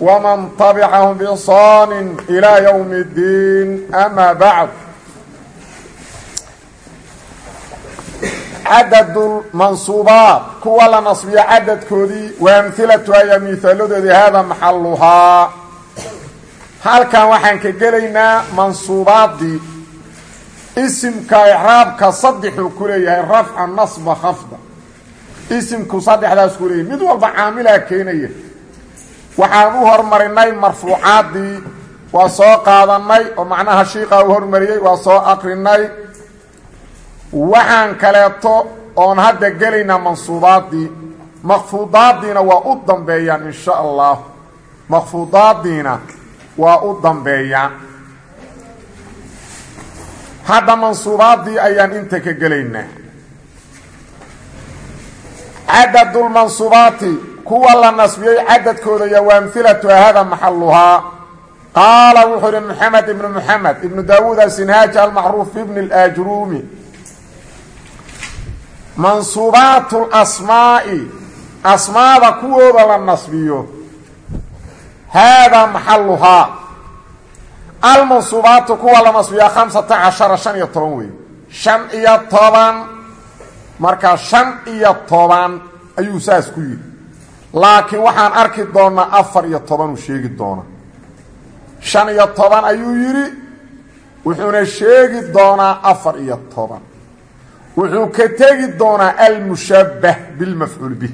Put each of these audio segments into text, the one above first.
ومن طبعهم بإحصان إلى يوم الدين أما بعد cadad mansuubaat kuwa la nasbiyo cadadkoodii wa amhilatu aya mihaaladoodii haada maxaluhaa halkan waxaan ka gelaynaa mansuubaaddii isimka icraabka saddexuu ku leeyahay rafca nasba khafda isimku saddexdaas ku leeyahay mid walba caamilaa keenaya waxaan u hormarinay marfuucaaddii waa soo qaadanay oo macnaha shiiqa u hormariyey waa soo aqrinay waxaan kaleeto oon hadda gelaynaa mansuubaaddii makfuudaaddiina waa u dambeeyaan in sha allah. Makfuudaaddiina waa u dambeeyaan. Hadda mansuubaaddii ayaan inta ka gelaynaa. Cadadulmansuubaati kuwa la nasbiyey cadadkooda iyo wa amhilatu hada maxaluhaa qaala wuxuu ihi maxamed ibnu maxamed ibnu daawuud asinhaaji almacruuf ibni اlaajruumi mansuubaat lasmaa'i asmaada kuwooda la nasbiyo. Haadaa maxaluhaa almansuubaatu kuwa la nasbiyaa khamsata cashara shan iyo toban wey shan iyo toban. Markaa shan iyo toban ayuu saas ku yidhi laakiin waxaan arki doonaa afar iyo tobanuu sheegi doona shan iyo toban ayuu yidhi wuxuuna sheegi doonaa afar iyo toban. Wuxuu ka tegi doonaa almushabbah bilmafcuul bih.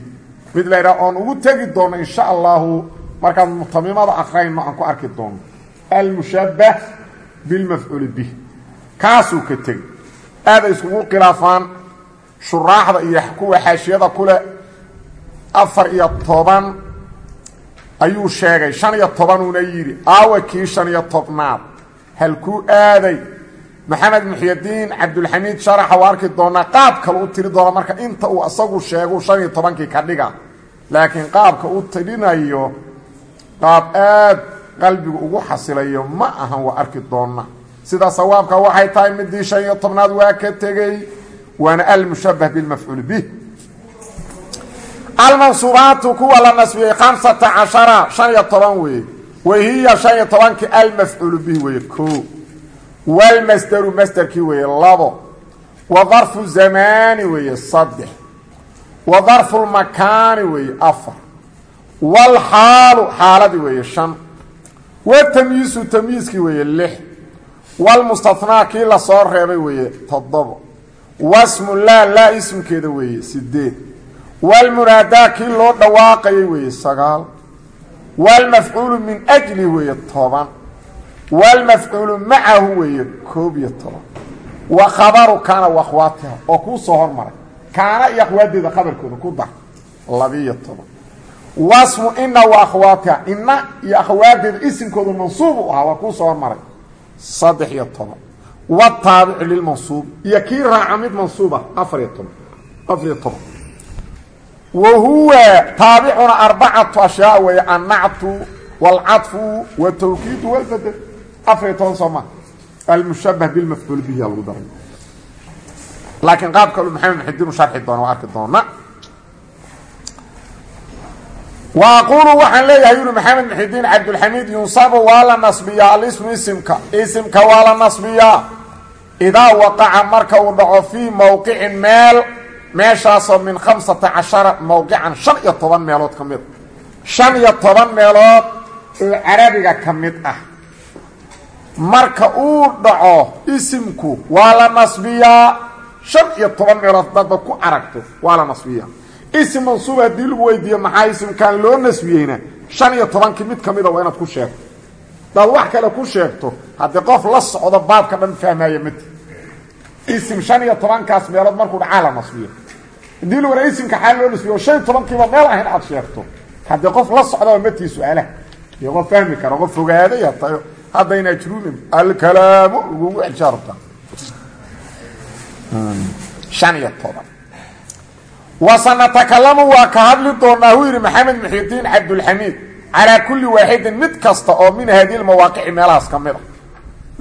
Mid la ydhaha oon ugu tegi doono insha allahu markaan mutamimada akrayno aan ku arki doono. Almushabbah bilmafcuuli bih. Kaasuu ka tegi. Aaday iskugu khilaafaan shuraaxda iyo kuwa xaashiyada afar iyo toban ayuu sheegay. Shan iyo tobanuuna yidhi aawa kii shan iyo tobnaad. Halkuu aaday. Maxamed muxyadiin cabdulxamiid sharaxa waa arki doonaa qaab kale u tiri doona marka inta uu isagu sheegu shan iyo tobankii ka dhiga. Laakiin qaabka u tirinayo qaab aad qalbigu ugu xasilayo ma ahan waa arki doona sida sawaabka waxay tahay midii shan iyo tobnaad waa ka tegey waana almushabbah bilmafcuul bih almansuubaatu kuwa la nasbiyey khamsata cashara shan iyo toban weeye wahiya shan iyo tobankii almafcuulu bih weeye ko walmasderu masderkii weeye labo. Wa darfu zamaani weeye saddex. Wa darfu lmakaani weeye afar. Walxaalu xaaladii weeye shan. Watamyiisu tamyiiskii weeye lix. Walmustathnaa kii la soo reebay weeye toddobo. Wasmu laa laa walmunaadaa kii loo dhawaaqayay weeye sagaal walmafcuulu min ajli weeye toban walmafcuulu macahu weeye koob iyo toban wa khabaru kaana wa akhwaatiha oo kuu soo hormaray kaana iyo akhwaadeeda khabarkooda ku dar labiiyo toban wasmu ina wa akhwaatiha ina iyo akhwaadeeda isimkoodu mansuub u ahaa waa kuu soo hormaray saddex iyo toban wataabicu lilmansuub iyo kii raaca mid mansuuba afar toban afar toban wahuwa taabicuna arbacatu ashyaa wey annactu wاlcaطfu wtawkiidu wlbadel afariy toban soo maa almushabah bilmafcuul bihiya lagu daray. Laakiin qaab kalu maxamed mxidinu sharxi doona o arki doona. Wa aquulu waxaan leeyahay yuli maxamed mxidiin cabdulxamiid yunsabu waa la nasbiyaa alismu isimka. Isimka waa la nasbiyaa. Idaa waqaca marka uu dhaco fii mowqicin meel meeshaasoo min khamsata cashara mowqican shan iyo toban meelood ka mid. Shan iyo toban meelood oo carabiga ka mid ah. Marka uu dhaco isimku waa la nasbiyaa. Shan iyo toban meelood dadba ku aragto waa la nasbiyaa. Isim mansuub haddii lagu weydiiyo maxaa isimkan loo nasbiyeyna? Shan iyo tobankii mid ka mida waa inaad ku sheegto. Hadaad wax kale ku sheegto haddii qof la socdo baabka dhan fahmaya mati isim shan iyo tobankaas meelood markuu dhacaa la nasbiyo haddii la waraa isimka xaal loo nasbiyo shan iyo tobankiiba meel ahayn aad sheegto. Haddii qof la socdaba matii su'aalaha iyo qof fahmi karo qof fogaaday tayo. Haddayna ajruumin alkalaamu lagugu celshaa rabtaa shan iyo toban. Wasanatakallamu waa ka hadli doonaa huu yidhi maxamed muxidiin cabdulxamiid calaa kulli waaxidin mid kasta oo min haadihi lmawaaqici meelahaas ka mid a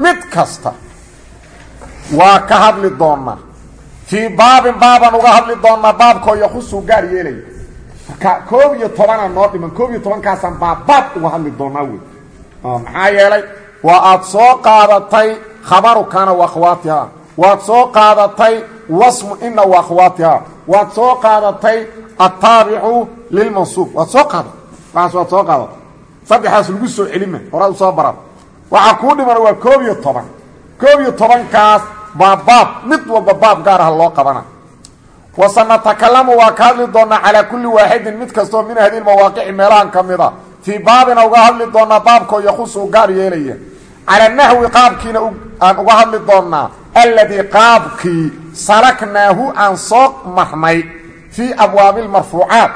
mid kasta. Waa ka hadli doonaa fii baabin baabaan uga hadli doonaa baabkoo yakhusuu gaar yeelaya marka koob iyo tobanaa noo dhiman koob iyo tobankaasaan baabbaab uga hadli doonaa wey maxaa yeelay waa aad soo qaadatay khabaru kana wa akhwaatiha. Waad soo qaadatay wasmu ina wa akhwaatiha. Waad soo qaadatay attaabicu lilmansuub. Waad soo qaadatay. Waxaas waad soo qaadatay. Saddexdaas lagu soo celima horaa u soo baran waxaa kuu dhiman waa koob iyo toban. Koob iyo tobankaas baabbaab mid walba baab gaar ah loo qabana. Wasanatakallamu waa ka hadli doonaa calaa kulli waaxidin mid kastoo min hadihi mawaaqici meelahan ka mid a fii baabina uga hadli doonaa baabkoo yakhusuu gaar yeelaya cala naxwi qaabkiina aan uga hadli doonaa. Alladii qaabkii salaknaahu aan soo marnay. Fii abwaabi lmarfuucaat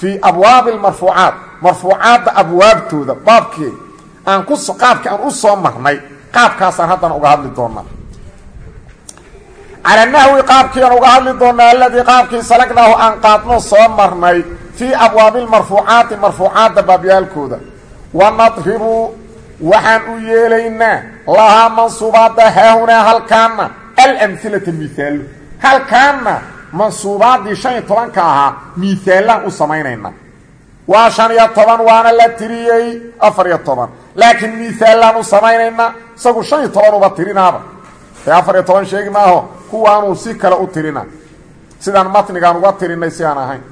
fii abwaabi lmarfuucaat marfuucaadda abwaabtooda baabkii. Aan qaabkii aan u soo marnay. Qaabkaasaan haddana uga hadli doonaa cala naxwi qaabkiiaan uga hadli doonaa aladii qaabkii salagnaahu aan qaadno soo marnay fii abwaabi lmarfuucaati marfuucaadda baabyaalkooda. Wanadribu waxaan u yeelaynaa lahaa mansuubaadda haahunaa halkaana alamhilata mihaalo halkaana mansuubaaddii shan iyo tobanka ahaa miihaalaan u samaynaynaa waa shan iyo toban waana la tiriyey afar iyo toban. Laakiin miihaalaan u samaynaynaa isagu shan toban uba tirinaaba ee afar iyo toban sheegi maaho kuwaanuu si kale u tirina. Sidaan matnigaan uga tirinay si aan ahayn.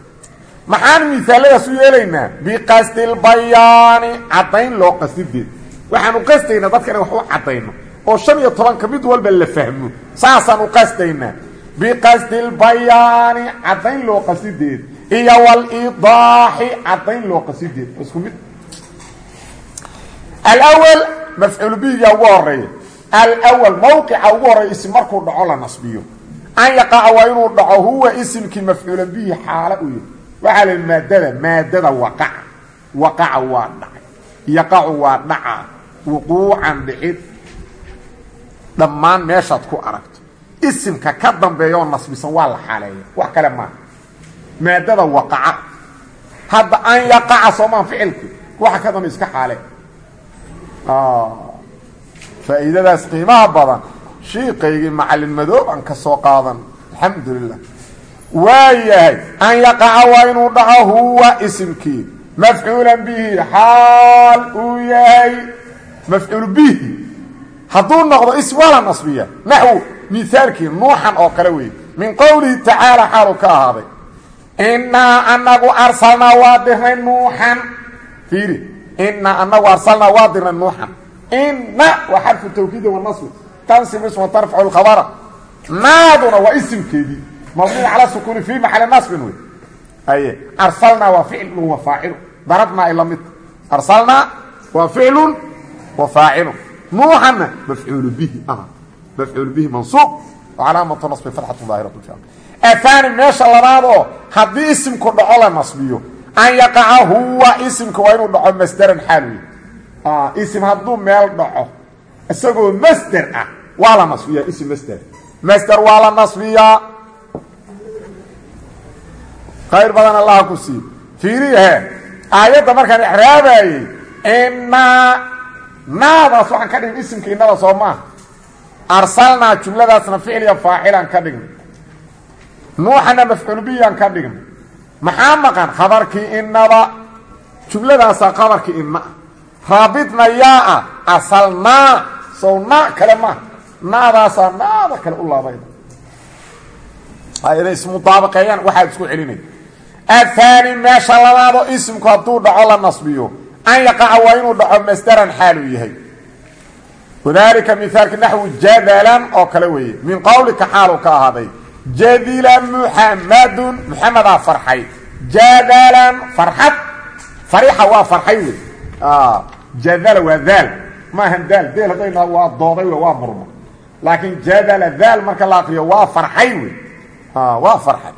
Maxaan miaaladaas u yeelaynaa? Biqasdilbayaani caddayn loo qasideed waxaan u qasdaynaa dadka inaan wax u oo shan iyo tobanka mid walba la fahmo. Saasaan u qasdaynaa. Biqasdilbayaani caddayn loo qasideed iyo walidaaxi caddayn loo qasideed isku mid? Alawal mafcuul bihiga ugu horreeya alwal mawqica ugu horreeya isim markuu dhaco la nasbiyo. An yaqaca waa inuu dhaco huwa isimkii mafcuulan bihi xaalo u yahy waxaa la maadada maadada waqaca. Waqaca waa dhacay yaqacu waa dhaca wuquucan dhicid. Dhammaan meeshaad ku aragto. Isimka ka dambeeya oo nasbisan waa la xaaleeya. Wax kale maaha maadada waqaca. Hadda an yaqaca soomaan ficilki waxa ka dambe iska xaale faa'iidadaas qiimaha badan shiikaygii macalin madoob aan ka soo qaadan. Alxamdu lilah waa yahay an yaqaca waa inuu dhaco huwa isimkii. Mafcuulan bihi xaal uu yahay. Mafcuul bihi. Hadduu noqdo ism waa la nasbiya. Naxwu mihaalkii nuuxan oo kale weeye min qowlihi tacaala xaalu ka ahaaday. Innaa anagu arsalnaa waa dirnay nuuxan. Fiiri innaa anagu arsalnaa waa dirnay nuuxan inna waa xarfu tawkiidi wanasbi tansib isma tarfacu lkhabara naaduna waa isimkeedii mabniy cala sukuuni fii maxali nasbin wey aye arsalnaa waa ficlun wa faacilu darabnaa ay la mid arsalnaa waa ficlun wa faacilu nuuxana mafcuulu bihi ah mafcuulu bihi mansuub calaamatu nasbi fatxatu daahiratu fi ahaani meesha labaadoo haddii isimku dhaco la nasbiyo an yaqaca huwa isimka waa inuu dhaco masderan xaal wey isim hadduu meel dhaco isagoo masder ah waa la nasbiyaa isim masder masder waa la nasbiyaa khayr badan allaha ku sii fiiriyahe aayadda markaan exraabayey innaa naadaas waxaan ka dhign isimka innada soo maaha arsalnaa jumladaasna ficliya faacilaan ka dhignay nuuxana mafcuul biyaan ka dhignay maxaa maqan? Khabarkii innaba. Jumladaasaa khabarkii inna raabidna yaa ah asalnaa sow naa kale maaha naadaasaa naada kale u laabayda inay ismudaabaqeeyaan waxaad isku celinay ahaani meesha labaadoo isimku hadduu dhaco la nasbiyo. An yaqaca waa inuu dhaco masdaran xaaluu yahay. Wadaalika mihaalka naxwu jadalan oo kale weeye. Min qowlika xaaluu ka ahaaday. Jadila muxamadun muxamedaa farxay. Jadalan farxad. Farixa waa farxay wey jadala waa daal. Maahan daal deel haddayna waa dooday waa murmo. Laakiin jadala daal marka la akriyo waa farxay wey waa farxay.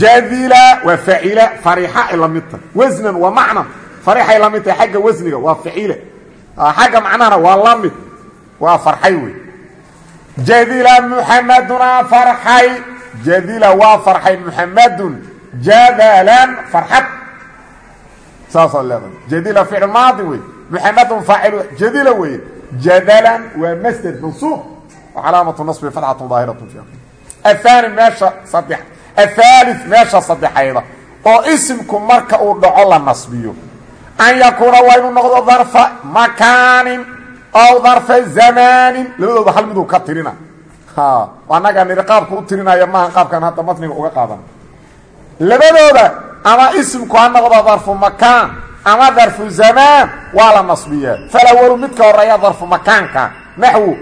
Jadila waa facila farixa ay la mid tahay. Wasnan waa macnan farixay la mid tahay xagga wasniga waa facile xagga macnahana waa la mid waa farxay wey jadila muxamadunaa farxay. Jadila waa farxay muxamadun jadalan farxad. Saasaa leedahay. Jadila ficil maadi wey muxamadun faacilu jadila wey jadalan waa masjed mansuub calaamatu naصbi fatxatu daahiratu fi ahaani meesha saddex ahaali meesha saddexayda oo isimku marka uu dhaco la nasbiyo. an yakuuna waa inuu noqdo darfa makaanin ow darfa zamaanin labadooda hal miduu ka tirina anagaa niri qaabka u tirinaya maaha qaabkan hadda matniga uga qaadan labadooda ama isimku ha noqdo darfu makaan ama darfu zamaan waa la nasbiyaa falawalu midka horreeya darfu makaanka naxwu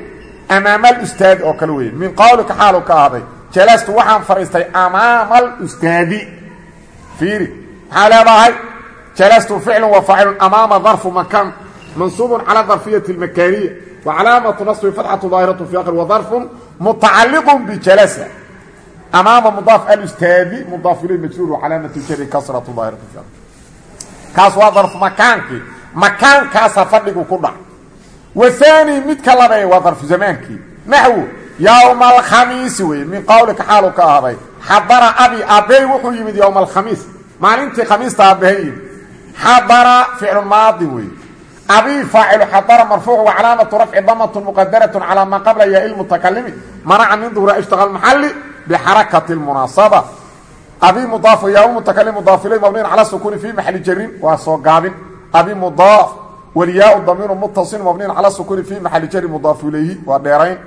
amaama alustaadi oo kale weeye. Min qawlika xaalu ka ahday jalastu waxaan fadhiistay amaama alustaadi fiiri maxaa leedahay? Jalastu ficlu wa faacilun amaama darfu makaan mansuubun cala darfiyati اlmakaaniya wa calaamatu nasbi fatxatu daahiratu fi akri wa darfun mutacaliqun bijalasa amaama mudaaf alustaadi mudaaf ilay majruur wa calaamatu jari kasratu daahiratu fi akri kaas waa darfu makaankii makaankaasaa fadhigu ku dhac. Waani midka labeeya waa darfu zamaankii naxwu yowma alkhamiisi weye min qawlika xaalu ka ahday xadara abi aabey wuxuu yimid yowma alkhamiis maalintii khamiista aabbahay yimid. Xadara ficlu maadi wey. Abi faacilu xadara marfuuc wa calaamatu rafci damatun muqadaratun calaa maa qabla yaa ilmutakalimi manaca min duhura ishtaqa maxali bixarakati lmunaasaba abi mudaaf yaa mutakalim mudaaf ilay mabniin cala sukuni fi maxali jarin waa soo gaabin abi mudaaf waliyaau damiiru muttasin mabniin cala sukuni fi maxali jarin mudaafu ilayhi waa dheerayn.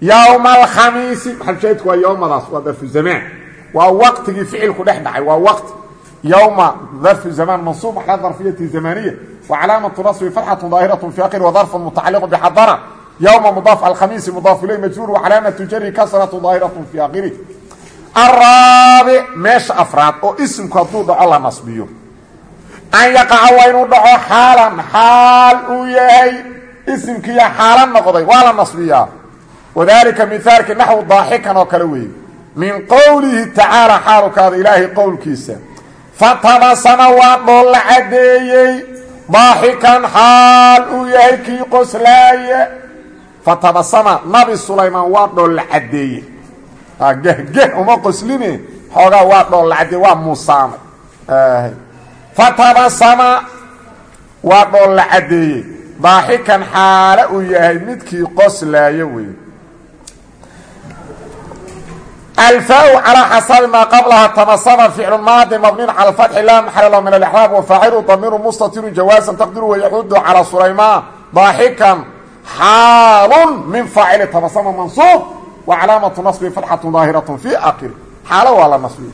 Yowma alkhamiisi maxalshahidku waa yowmadaas waa darfu zamaan. Waa waqtigii ficilku dhex dhacay waa waqti yowma darfu zamaan mansuub calaa darfiyati zamaniya wa calaamatu nasbi fatxatun daahiratu fi akhiri wa darfun mutacaliqu bixadana yowma mudaaf alkhamiisi mudaaf ilay majruur wa calaamatu jari kasratu daahiratu fi akhirih araabic meesha afraad oo isimku hadduu dhaco la nasbiyo. An yaqaca waa inuu dhaco xaalan xaal uu yahay. Isimkiiya xaalan noqday waa la nasbiyaa. Wadalika mihaalkii naxwu daaxikan oo kale weeye. Min qowlihi tacaala xaalukaada ilaahay qowlkiisa. Fatabasama waa dhool la caddeeyey daaxikan xaal uu yahay kii qoslaaya fatabasama nabi sulaymaan waa dhool la caddeeye gehgeh uma qosline xoogaa waa dhool la caddeeye waa muusaamay. Fatabasama waa dhool la caddeeyey daaxikan xaale uu yahay midkii qoslaayo wey alfaa calaa xasabi maa qablaha tabasama ficlu maadi mabniin cala fatxi laa maxala lahu min alexraab wafaacilu damiiru mustatirun jawaasan taqdiru wayaxudu calaa sulaymaan. Daaxikan xaalun min faacili tabasama mansuub wa calaamatu nasbi fatxatu daahiratu fi akiri xaalo waa la nasbiy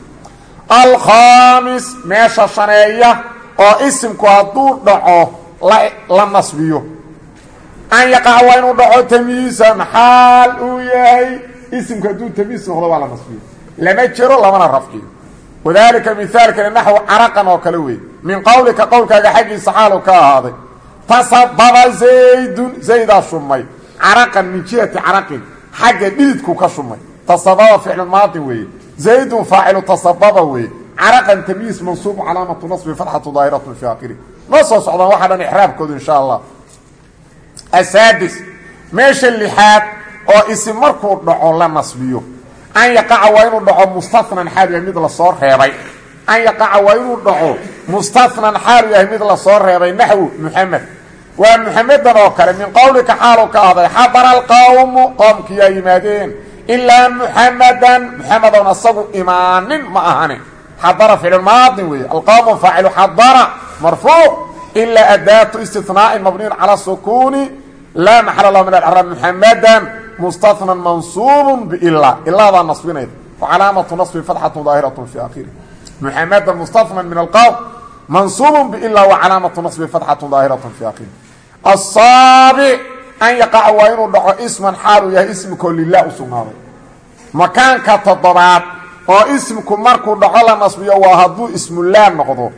alkhaamis meesha shaneeya oo isimku hadduu dhaco la nasbiyo an yaqaca waa inuu dhaco tamyiisan xaal uu yahay isimku hadduu tamyiis noqdo waa la nasbiyo lama jero lamana rafciyo wadaalika mihaalkani naxwu caraqan oo kale wey min qowlika qowlkaaga xaggiisa xaalu ka ahaaday tasababa zaydun zaydaa shumay caraqan min xagga dhididku ka shumay. Tasababa ficlu maadi weeye. Zaydun faacilu tasababa weeye. Caraqan tamyiis mansuubu calaamatu nasbi fatxatu daahiratu fi akiri ma soo socdaan waxaa dhan ixraabkoodu insha allah asaadis meesha lixaad oo isim markuu dhaco la nasbiyo. An yaqaca waa inuu dhaco mustanan xaalu yahay mid la soo reebay. An yaqaca waa inuu dhaco mustanan xaalu yahay mid la soo reebay naxwu muxamed waa muxamedan oo kale min qowlika xaalu ka ahday xadara alqawmu qoomkiyaa yimaadeen ilaa muxamadan muxamedon asagu imaanin ma ahani. Xadara ficlu maadin weeye. Alqawmu faacilu xadara marfuuc. Ilaa adaatu istinaa'in mabniyin cala sukuuni laa maxala lahu min alcraab muxamadan mustanan mansuubun biila ilaadaa nasbinayda wa calaamatu nasbi fatxatu daahiratu fi akhiri muxamadan mustanan min alqowm mansuubun biila wa calaamatu nasbi fatxatu daahiratu fi akhiri asaabic an yaqaca waa inuu dhaco isman xaaluu yahay ismikoo lilah u sugnaaday makaanka toddobaad oo ismku markuu dhaco la nasbiyo waa hadduu ismulaa noqdo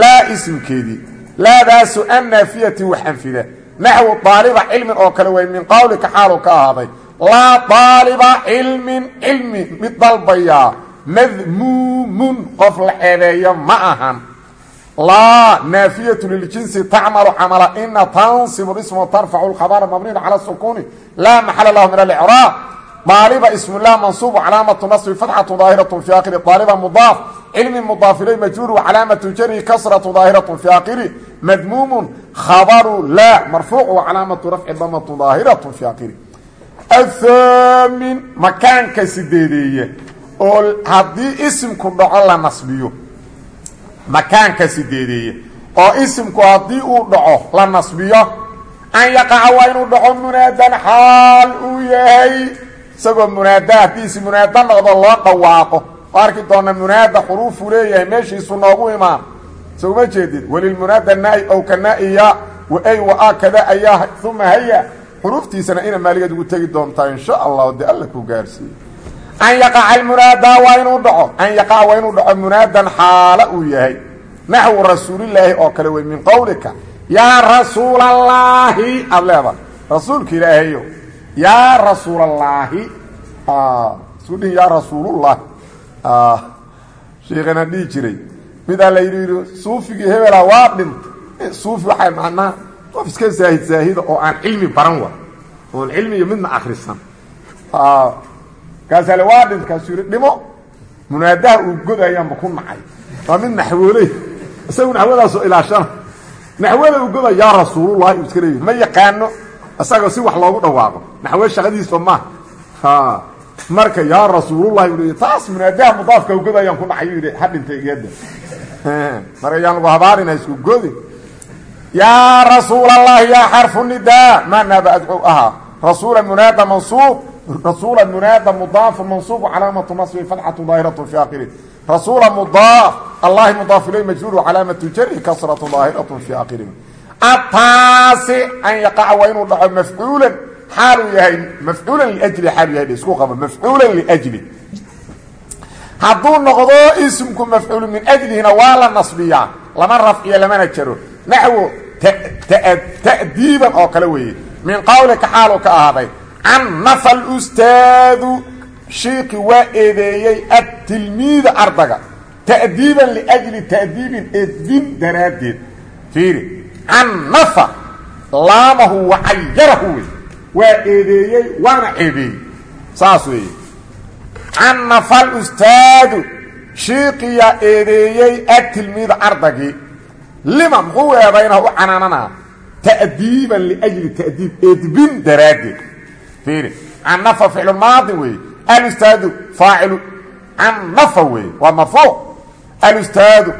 laa ismkeedii laadaasu an naafiyati wax anfida naxwu daaliba cilmin oo kale way min qowlika xaalu ka ahaaday laa daaliba cilmin cilmi mid dalbayaa madmuumun qof la ceebeeyo ma ahan laa naafiyatu liljinsi tacmalu camala ina tansibu isma tarfacu lkhabara mabniyn cala sukuuni laa maxala lahu min alicraab daaliba ismulah mansuubu calaamatu nasbi fatxatu daahiratu fi akhiri. Daaliba mudaaf cilmi mudaaf ilay majruur calaamatu jari. Kasratu daahiratu fi akhiri. Madmuumun khabaru laa marfuuc calaamatu rafci damatu daahiratu fi akhiri. Athaamin makaanka sideedeeye oo haddii isimku dhaco la nasbiyo makaanka sideedeeye oo isimku haddii uu dhaco la nasbiyo an yaqaca waa inuu dhaco munaadan xaal uu yahay isagoo munaada haddii isi munaado noqdo loo dhawaaqo. Oo arki doona munaada xuruufuu leeyahay meeshiisu noogu imaan. Soguma jeedid welilmunaada naai ow ka naaiya waay wa kada ayaa uma haya. Xuruuftiisana ina maaligeed ugu tegi doontaa insha allah de alla ku gaarsiiye an yaqaca almunaada waa inuu dhaco. An yaqaca waa inuu dhaco munaadan xaala uu yahay. Naxwu rasuulilaahi oo kale wey min qowlika yaa rasuulallaahi aada leeda rasuulka ilaahayo yaa rasuulallaahi isku dhihin yaa rasuulullahi sheikana dhihi jiray. Midaa la yidhi yidhi suufigii hebela waa dhintay. Suufi waxay macnaa qof iska zaahid zaahida oo aan cilmi baran wa oon cilmi iyo midna akrisan kaasaa le waa dhint kaasuu yidhi dhimo. Munaadaha uu godayaanba ku nacay. Waa mid naxwooley isagu naxwadaasoo ilaashana. Naxwada uu goda yaa rasuulullahi uu iska leeyahy ma yaqaano isagoo si wax loogu dhawaaqo. Naxwe shaqadiisba maaha marka yaa rasuulullahi u taas munaadaha mudaafka ugodayaan ku dhacay yidhi ha dhintay iyada marka yaan lagu habaarina isku godi. Yaa rasuulallahi yaa xarfu nidaa. Maa naaba adcu ahaa. Rasuula munaada mansuub rasuula munaada mudaafu mansuub calaamatu nasbi fatxatu daahiratu fi akhiri rasuula mudaaf allahi mudaaf ilay majruur calaamatu jari kasratu daahiratu fi akhiri ataasi an yaqaca waa inuu dhaco mafcuulan xaaluu yahay mafcuulan liajli xaalu yahay isku qabo mafcuulan liajli. Hadduu noqdo ismku mafcuulu min ajlihina waa la nasbiyaa lama rafciyo lamana jaro. Naxwo ta'diiban oo kale weeye. Min qawlika xaaluu ka ahaaday can nafa lustaadu shiiki waa eedeeyey adtilmiida ardaga. Ta'diiban liajli ta'diibin edbin daraaddeed. Fiiri can nafa laamahu wacayarahu wey. Waa eedeeyey waana ceebeeyey saas weeye. Can nafa lustaadu shiiqiyaa eedeeyey adtilmiida ardagii lima muxuu eedaynaa u canaananaa? Ta'diiban liajli ta'diib edbin daraaddeed fiiri cannafa ficlu maadin weeye. Alustaadu faacilu cannafa weeye. Waa marfuuc alustaadu.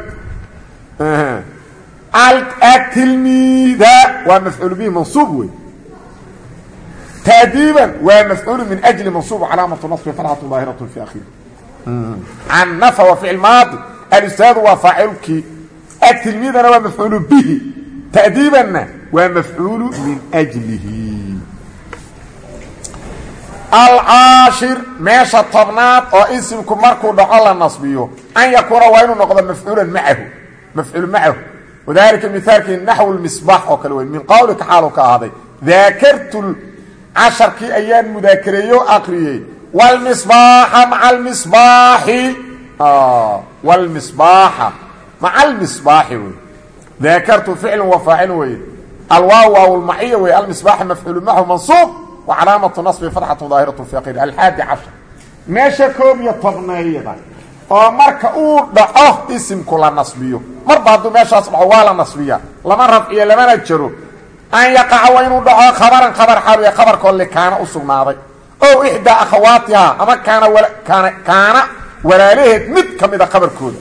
Atilmiida waa mafcuul bihi mansuub wey taadiiban waa mafcuul min ajli mansuub calaamatu naصbi farxatu daahiraة fi akhiri cannafa waa ficil maadi. Alustaadu waa faacilkii atilmiidana waa mafcuul bihi. Taadiibanna waa mafcuulu min ajlihi alcaashir meesha tobnaad oo isimku markuu dhaco la nasbiyo. An yakuuna waa inuu noqdo mafcuulan maahu. Mafcuul macahu wadaalika miaalkii naxwu misbaax oo kale wey min qawlika xaalu ka ahaaday daakartu casharkii ayaan mudaakareeyo aqriyey wlmisbaaxa maa almisbaaxi ah, wlmisbaaxa maca almisbaaxi wey daakartu ficlu wa faacil weye alwaaw waawlmaciya wey almisbaaxa mafcuul macahu mansuub wa calaamatu naصbi fatxatu daahiratu fi aqir alxaadi cashar meesha koob iyo tobneeyada oo marka uu dhaco isimku la nasbiyo. Marba hadduu meeshaas dhaco waa la nasbiya lama rafciyo lamana jaro. An yaqaca waa inuu dhaco khabaran khabar xaalu yahay khabarkoo likaana u sugnaaday. Ow ixdaa akhawaatiha ama kaana kaana kaana walaalaheed mid ka mida khabarkooda.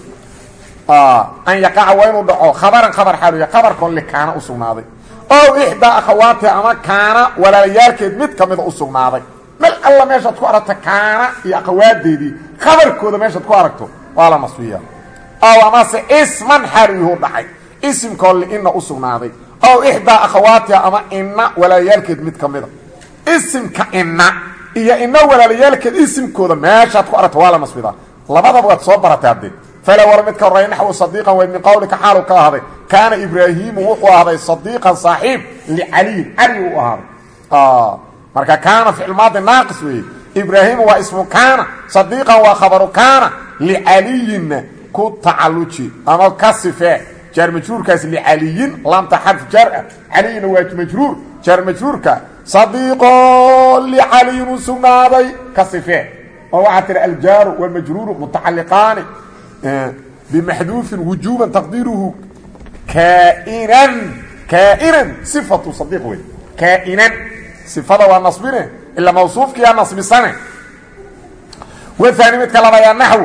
An yaqaca waa inuu dhaco khabaran khabar xaalu yahay khabarkoo likaana u sugnaaday ow ixdaa akhawaatiha ama kaana walaalayaalkeed mid ka mida u sugnaaday. Mel alla meeshaad ku aragto kaana iyo akhawaadeedii khabarkooda meeshaad ku aragto waa la nasbiya ow amase isman xaalu yuhu dhacay isimkoo liina u sugnaaday. Ow ixdaa akhawaatiha ama ina walaalayaalkeed mid ka mida. Isimka ina iyo ina walaalayaalkeed isimkooda meeshaad ku aragto waa la nasbidaa labadaba waad soo baratay haddee fala war mid ka horey naxwu sadiiqan way min qowlika xaalu ka ahday kaana ibraahiimu wuxuu ahday sadiiqan saaxiib licaliyin cali uu ahaaday. Marka kaana ficilmaadi naaqis weeye. Ibraahiimu waa ismu kaana sadiiqan waa khabaru kaana licaliyinna ku tacaluji ama ka sifee jaar majruurkaas licaliyin laamta xarf jaar ah. Caliyina waa majruur jaar majruurka sadiiqo licaliyin u sugnaaday ka sifee oo waxaa tihi aljaaru walmajruuru mutacaliqaani wujuuban taqdiiruhu kaainan kaainan sifatu sadiiq wey kaainan sifada waa nasbine ila mawsuufkiyaa nasbisane waani midka labayaa naxw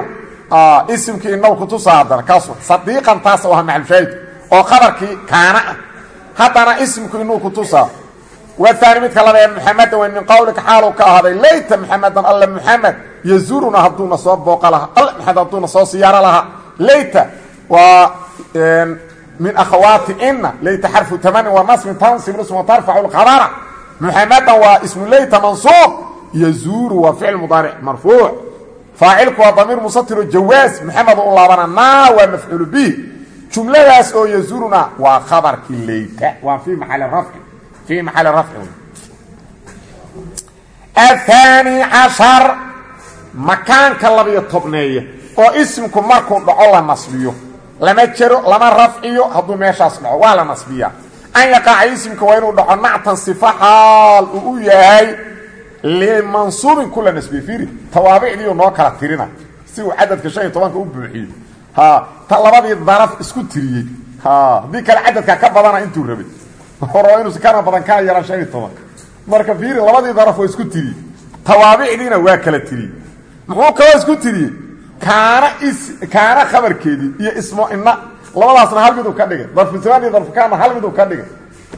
isimkii inaw kutusa haddana kaas sadiiqan taas oo aha maxalshaahid oo qabarkii kaana ah haddana isimku inuu kutusaa waani midka labayaa muxamedan wey min qowlika xaaluu ka ahaaday layta muxamedan alla muxamed yazuruna hadduuna soo booqa lahaa alla maxamed hadduuna soo siyaaro lahaa layta waa min akhawaati ina layta xarfu tamanin wa nasbin tansib ism tarfacu lkhabara muxamedan waa ismu layta mansuuq yazuuru waa ficil mudaaric marfuuc faacilku waa damiir musatiro jawaas maxamed u laabana naa waa mafcuulu bih jumladaas oo yazuruna waa khabarkii layta waa fii maali rafci fii maxali rafci ahaani cashar makaanka labiyo tobneeya oo isimku markuu dhaco la nasbiyo lama jero lama rafciyo hadduu meeshaas dhaco waa la nasbiyaa an yaqaaca isimka waa inuu dhaco nactan sifa xaal uu u yahay limansuubin kula nasbiye fiiri tawaabicdiiu noo kala tirina si uu cadadka shan iyo tobanka u buuxiyo ta daraf isku tiriyey haddii kale cadadka ka badana intuu rabay horo inuusa kana badan kana yaraan shan iyo tobanka marka fiiri labadii daraf waa isku tiriyey tawaabicdiina waa kala tiriyey muxuu kaloo isku tiriyey kaana is kaana khabarkeedii iyo ismo ina labadaasna hal miduu ka dhigay. Darfusamaan iyo darfukaanna hal miduu ka dhigay.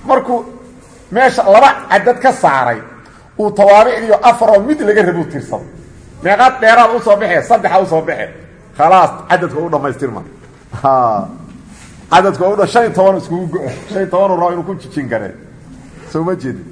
Markuu meesha laba cadad ka saaray uu tawaabicdiiyo afaroo mid laga rabuu tirsado. Meeqaad dheeraad u soo baxee saddexa u soo baxe khalaas cadadka u dhamaystirma cadadka u shan iyo toban iskugu go- shan iyo toban rabo inuu ku jijin karee soo ma jeedi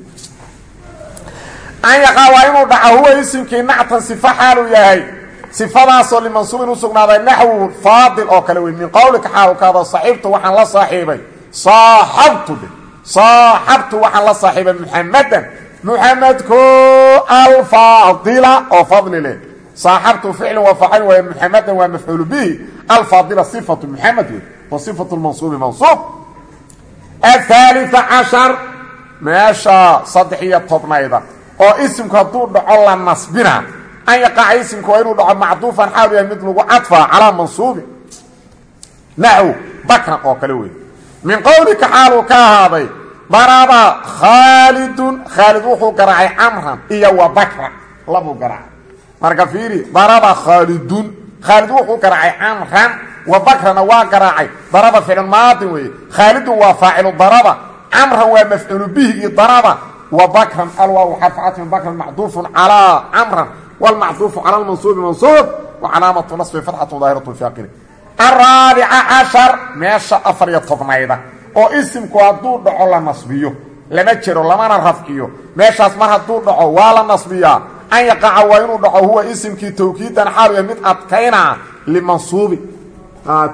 an yaqaa waa inuu dhaco huwa isimkii nactan sifa xaaluu yahay. Sifadaasoo limansuubin u sugnaaday naxwu faadil oo kale wey min qowlika xaalkaada saxiibtu waxaan la saaxiibay. Saaxabtu saaxabtu waxaan la saaxiibay muxamadan muxamedko alfaadila oo fadli leh. Saaxabtu ficlu waa faacil waay muxamadan waa mafcuulu bihi. Alfaadila sifatu muxamed wey wa sifatu lmansuubi mansuub athaalia cashar meesha saddex iyo tobnayda oo isimku hadduu dhaco la nasbina an yaqaca isimku waa inuu dhaco macduufan xaalu yahay mid lagu cadfaa calaa mansuubi naxw bakran oo kale wey min qowlika xaaluu ka ahaaday daraba khaalidun khaalid wuxuu garaacay iyo wa bakran labuu garaacay marka khaalid wuxuu garaacay camran wa bakrana waa garaacay daraba ficlu maadin weeye. Khaalidun waa faacilu daraba camran waa mafcuulu bihigii daraba. Wa bakran alwaaw xarfacatmin bakran macduufun calaa camran wlmacduufu cala lmansuubi mansuub wa calaamatu nasbi fatxatu daahiratu fi aqili araabica cashar meesha afar iyo tobnayda oo isimku hadduu dhaco la nasbiyo lama jero lamana rafciyo. Meeshaas mar hadduu dhaco waa la nasbiyaa an yaqaca waa inuu dhaco huwa isimkii tawkiidan xaaluya mid adkaynaa limansuubi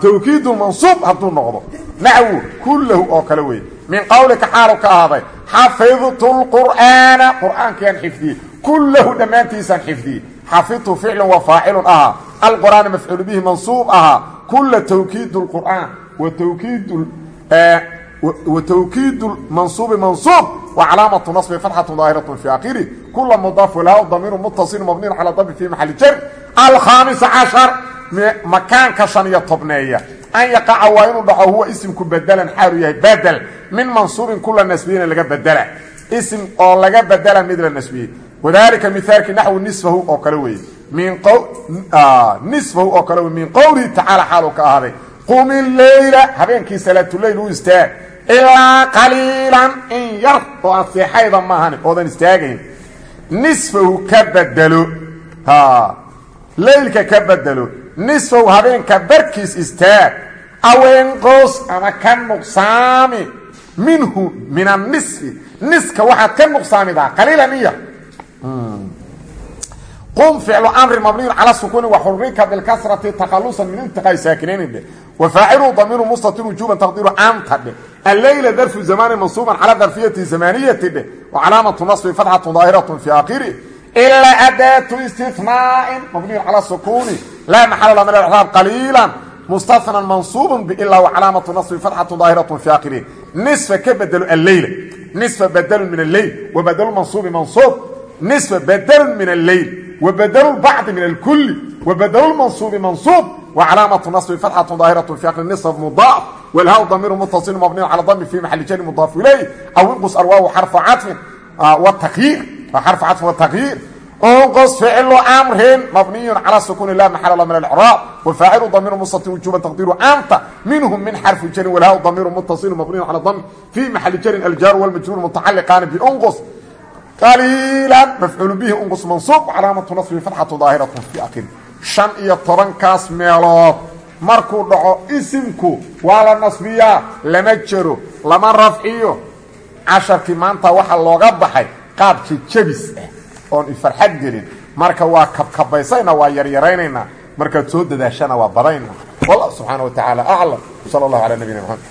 tawkiidu mansuub hadduu noqdo naxwu kullahu oo kale weeye min qowlika xaalu ka ahaaday xafidtu lqur'aana qur'aankiyaan xifdiyey kullahu dhammaantiisaan xifdiyey xafidtu ficlun wa faacilun ahaa alqur'aana mafcuulu bihi mansuub ahaa kula tawkiid lqur'aan watawkiid mansuubi mansuub wa calaamatu naصbi fatxatu daahiraة fi akhiri kula mudaaf laha damiiru mutaصil mabniin calى dami fi maxali jar alkhaamisa cashar makaanka shan iyo tobneeya an yaqaca waa inuu dhaco huwa isimku bedelan xaalu yahay bedel min mansuubin kula nasbiyina laga bedela isim oo laga bedela mid la nasbiyey wadalika mihaalkii naxwi nisfahu oo kale weeye min nisfahu oo kale wey min qowlihi tacaala xaaluu ka ahaaday qumi leyla habeenkii salaatuleyl u istaag ilaa qaliilan in yar oo aad seexayda oodan istaagayn nisfahu ka bedelo leylka ka bedelo nisfahu habeenka istaag aweenqoos ama ka nuqsaami minhu min annisfi niska waxaad ka nuqsaamidaa qaliilan in yar qum ficlu amri mabniyu cala sukuuni waxurika bilkasrati takhalusan min iltiqaai saakinayn dhe wafaacilu damiiru mustatir wujuban taqdiru anta alleyla darfu zamaani mansuuban cala darfiyati zamaniyati dhe wacalaamatu nasbi fatxatu daahiratu fi aakhiri ilaa adaatu istinaa'in mabniyu cala sukuuni laa maxala la min alraab qaliilan mustahnan mansuubun biilaa wacalaamatu nasbi fatxatu daahiratu fi akhirihi nisfa ka bedelo alleyla nisfa badalun min alleyl wa badelu mansuubi mansuub nisfa badalun min alleyl wa badelu bacdi min alkulli wa badelu mansuubi mansuub وcلاaمة نصب فتحة ظاaهرة في أkر نصف مضاaف والhاw ضمير متصل مبني على ضم في محل jر مضاaف إليه أو انqص الواو حرف عطف والتغيير حرف عطف والتغيير انqص فعل أمر مبني على سكون لا محل له من الإعراب وفاعل ضمير مستتر وجوبا تقدير أنت منهم من حرف جر والhاw ضمير متصل مبني على ضم في محل جر الجار والمجرور متعلقان بانqص قليلا مفعول به انqص منصوب وcلاaمة نصب فتحة ظاaهرة في أkر shan iyo tobankaas meelood markuu dhaco isimku waa la nasbiyaa lama jero lama rafciyo. Casharkii maanta waxaa looga baxay qaabkii jebis ah oon ifarxad gelin. Marka waa kabkabaysayna waa yaryaraynaynaa markaad soo dadaashana waa badayna. Wallah subxaana wa tacaala aclam sala allahu calaa nabiyina maxamed